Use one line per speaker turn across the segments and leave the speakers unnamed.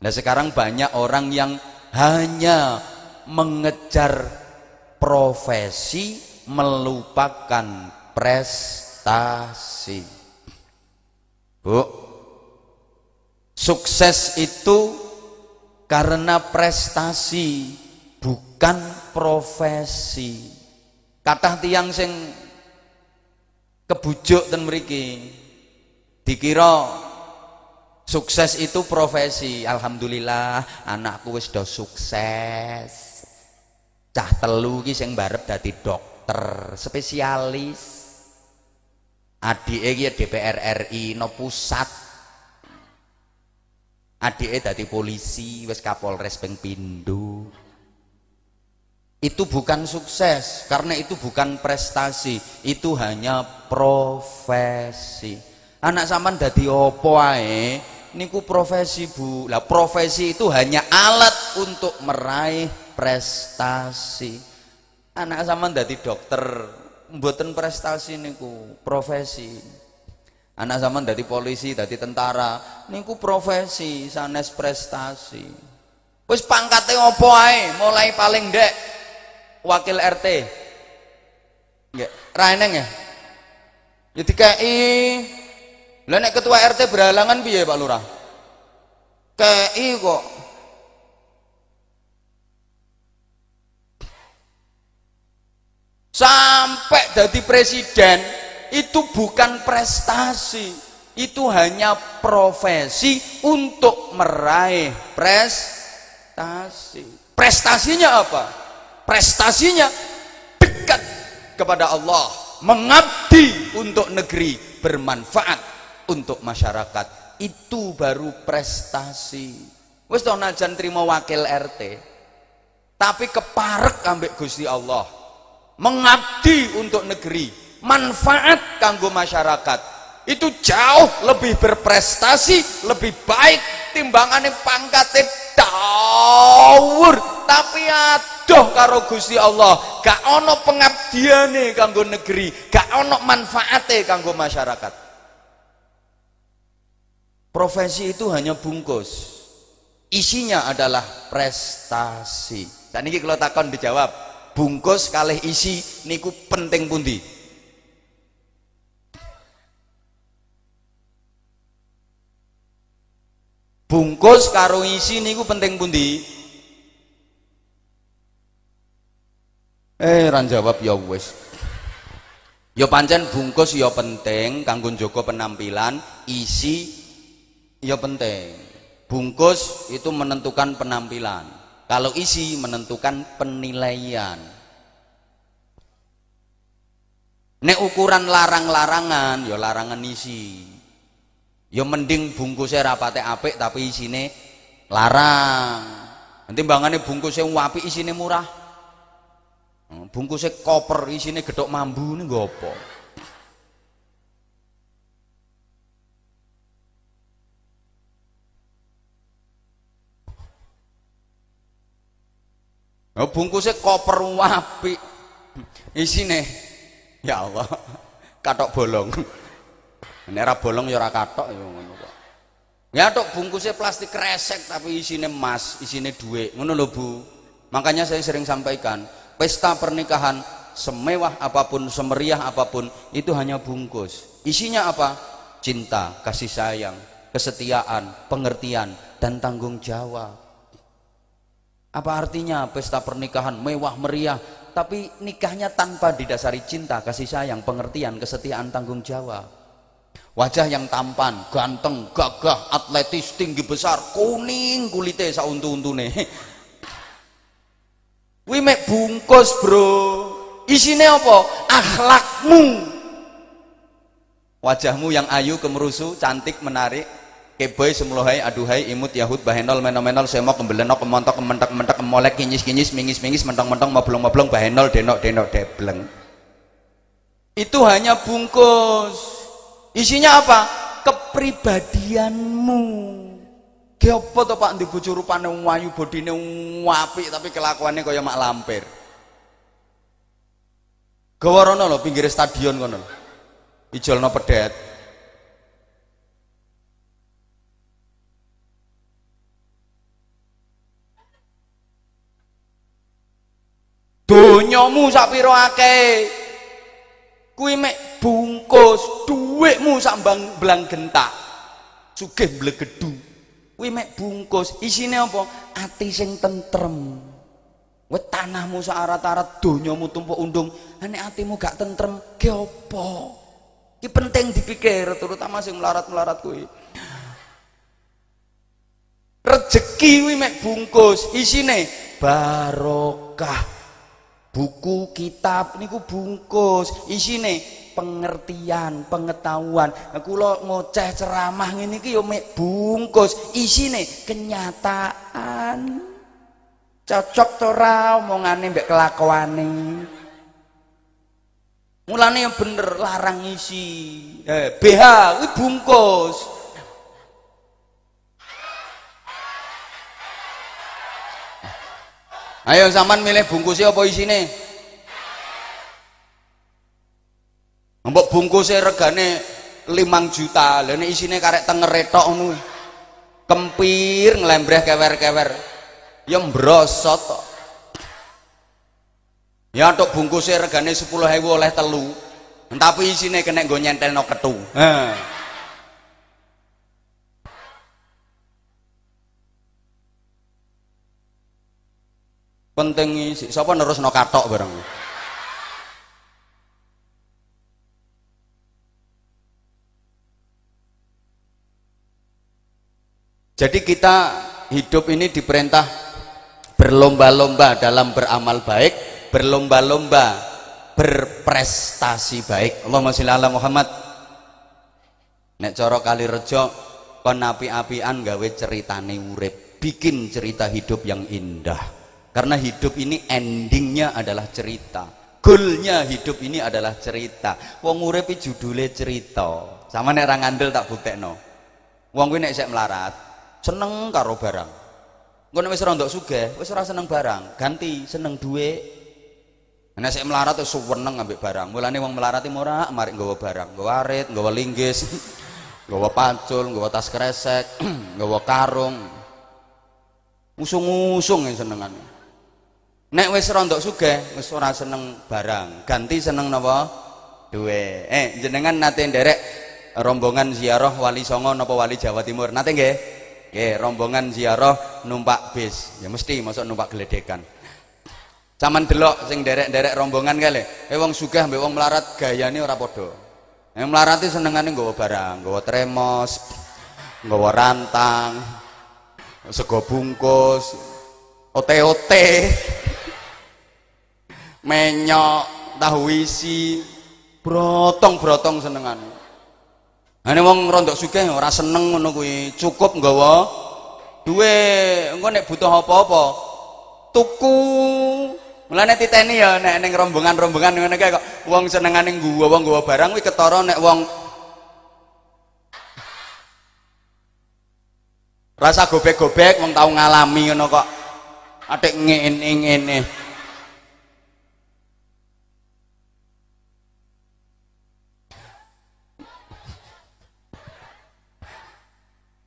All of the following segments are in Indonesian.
Nah sekarang banyak orang yang hanya mengejar profesi melupakan prestasi. Bu, sukses itu karena prestasi, bukan profesi. Kata tiang sing kebujuk dan mriki dikira sukses itu profesi. Alhamdulillah anakku do sukses. Cah telu ki sing barep dadi dokter spesialis. Adike ki DPR RI no pusat. Adike dadi polisi wis kapolres ping pindho. Itu bukan sukses karena itu bukan prestasi itu hanya profesi. Anak sampean dadi opo ae niku profesi Bu. Lah profesi itu hanya alat untuk meraih prestasi. Anak sampean dadi dokter mboten prestasi niku profesi. Anak sampean dadi polisi dadi tentara niku profesi sanes prestasi. Wis pangkate opo ae? Mulai paling dek wakil RT nggak raineng ya? Jadi KI lah ketua RT berhalangan piye Pak Lurah? KI kok. Sampai jadi presiden itu bukan prestasi itu hanya profesi untuk meraih prestasi. Prestasinya apa? Prestasinya dekat kepada Allah mengabdi untuk negeri bermanfaat untuk masyarakat. Itu baru prestasi. Wis to najan terima wakil RT tapi keparek ambek Gusti Allah. Mengabdi untuk negeri. Manfaat kanggo masyarakat. Itu jauh lebih berprestasi lebih baik timbangannya pangkatnya dawur. Tapi aduh karo Gusti Allah. Gak ono pengabdiane kanggo negeri. Gak ono manfaate kanggo masyarakat profesi itu hanya bungkus. Isinya adalah prestasi. Dan ini kalau takon dijawab bungkus kalih isi niku penting pundi? Bungkus karo isi niku penting pundi? Eh ran jawab ya wis. Ya pancen bungkus ya penting kanggo njogo penampilan isi ya penting. Bungkus itu menentukan penampilan. Kalau isi menentukan penilaian. Nek ukuran larang-larangan ya larangan isi. Ya mending bungkusnya rapate apik tapi isine larang. Nanti bangane bungkusnya apik isine murah. Bungkusnya koper isine gedok mambu ini gopo Oh, bungkusnya koper wapi isine ya Allah katok bolong Nek ora bolong ya katok ya kok. Ya bungkusnya plastik kresek tapi isinya emas, isinya duit. Ngono lho Bu. Makanya saya sering sampaikan, pesta pernikahan semewah apa pun, semeriah apa pun itu hanya bungkus. Isinya apa? Cinta, kasih sayang, kesetiaan, pengertian dan tanggung jawab. Apa artinya pesta pernikahan mewah meriah tapi nikahnya tanpa didasari cinta, kasih sayang, pengertian, kesetiaan, tanggung jawab? wajah yang tampan ganteng gagah atletis tinggi besar kuning kulitnya sauntu-untune. Kuwi mek bungkus bro. Isinya apa? Akhlakmu. Wajahmu yang ayu kemerusu cantik menarik keboy semlohai aduhai imut yahud bahenol menomenol semok kembelenok kemontok kementek kementek kemolek kinyis kinyis mingis mingis mentong mentong moblong moblong bahenol denok denok debleng itu hanya bungkus Isinya apa? Kepribadianmu. Apa to Pak ndek bojo rupane wayu bodine apik tapi kelakuannya kaya mak lampir. Gawa rono lho pinggir stadion kono. Ijolno pedet. Donyamu sak pira akeh? Kuwi mek bungkus dhuwitmu sak blang gentak. Sugih blegedu kuwi mek bungkus. Isine apa? Ati sing tentrem. Wet tanahmu sak arat-arat donyamu tumpuk undung. Nek atimu gak tentrem ge apa? Iki penting dipikir terutama sing melarat-melarat kuwi. Rezeki kuwi mek bungkus. Isine barokah buku kitab niku bungkus. Isine pengertian pengetahuan. Nah, kula ngoceh ceramah ngene iki yo mek bungkus. Isine kenyataan. Cocok to ora omongane mbek kelakuane? Mulane yang bener larang isi. Eh, BH kuwi bungkus Ayo zaman milih bungkusnya apa isine? Mbok bungkusnya regane 5 juta. Lah nek isine karek tenger ngono. Kempir nglembreh kewer-kewer. Ya mbrosot kok. Ya tok bungkusnya regane 10.000 oleh telu. Tapi isine kena nggo nyentelno ketu. Penting isi sapa nerusno katok bareng. Jadi kita hidup ini diperintah berlomba-lomba dalam beramal baik berlomba-lomba berprestasi baik. Allahumma sholli ala Muhammad. Nek cara kali rejo kon api-apian gawe ceritane urip bikin cerita hidup yang indah karena hidup ini endingnya adalah cerita. Goalnya hidup ini adalah cerita. Wong urip judulnya cerita. Sama nek orang andel tak no. wong kuwi nek sik melarat seneng karo barang. Engko nek wis sugih wis ora seneng barang ganti seneng duwe nek sik melarat wis seneng ambek barang. Mulane wong melarat ora mari nggawa barang. Nggawa arit nggawa linggis nggawa pacul nggawa tas kresek nggawa karung. Usung-usung yang senengane Nek wis rondok sugih, wis ora seneng barang, ganti seneng napa? Duwe. Eh, jenengan nate nderek rombongan ziarah Wali Songo napa Wali Jawa Timur? Nate nggih? Nggih, rombongan ziarah numpak bis. Ya mesti masuk numpak geledekan. Caman delok sing derek-derek rombongan kali. Eh wong sugih mbek wong melarat gayane ora padha. Yang melarat senengane nggawa barang, nggawa tremos, nggawa rantang, sego bungkus, ote-ote menyok tahu isi brotong-brotong senengan. Ini wong rondok sugih ora seneng ngono kuwi. Cukup nggawa duwe engko nek butuh apa-apa tuku. Mulane titeni ya nek ning rombongan-rombongan ngene kae kok wong senengane nggawa wong nggawa barang kuwi ketara nek wong rasa gobek-gobek wong tau ngalami ngono kok. Atik ngene-ngene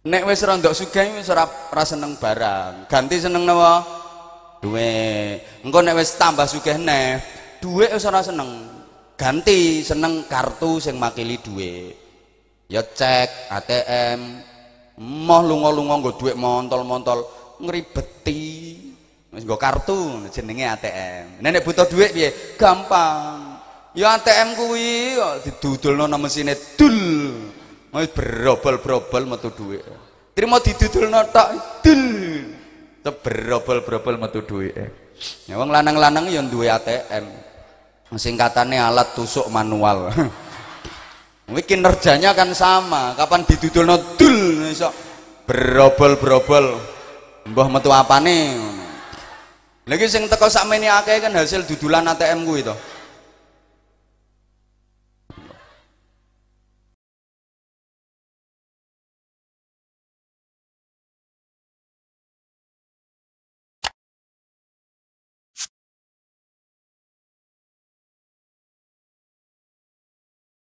nek wis rondok sugih wis ora ora seneng barang. Ganti seneng napa duwe engko nek wis tambah sugih neh duwe wis ora seneng. Ganti seneng kartu sing makili duwe ya cek ATM moh lunga-lunga nggo dhuwit montol-montol ngribeti. Wis nggo kartu jenenge ATM nek butuh dhuwit piye? Gampang. Ya ATM kuwi didudulno nang mesine. Dul Wis berobol-brobol metu dhuwit. Trimo didudulno tok dul. Berobol-brobol metu dhuwit. Ya wong lanang-lanang ya duwe ATM. Singkatannya alat tusuk manual. Kuwi kinerjanya kan sama. Kapan didudulno dul iso berobol-brobol. Mbah metu apane ngono. Lagi sing teko sakmene akeh kan hasil dudulan ATM kuwi to.